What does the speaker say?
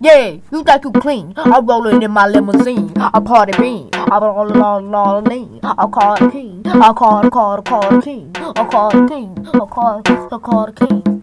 Yeah, you think you clean. I'm rolling in my limousine. I party bean. I roll all all lean. I call it king. I call call call it king. I call it king. I call I call it king.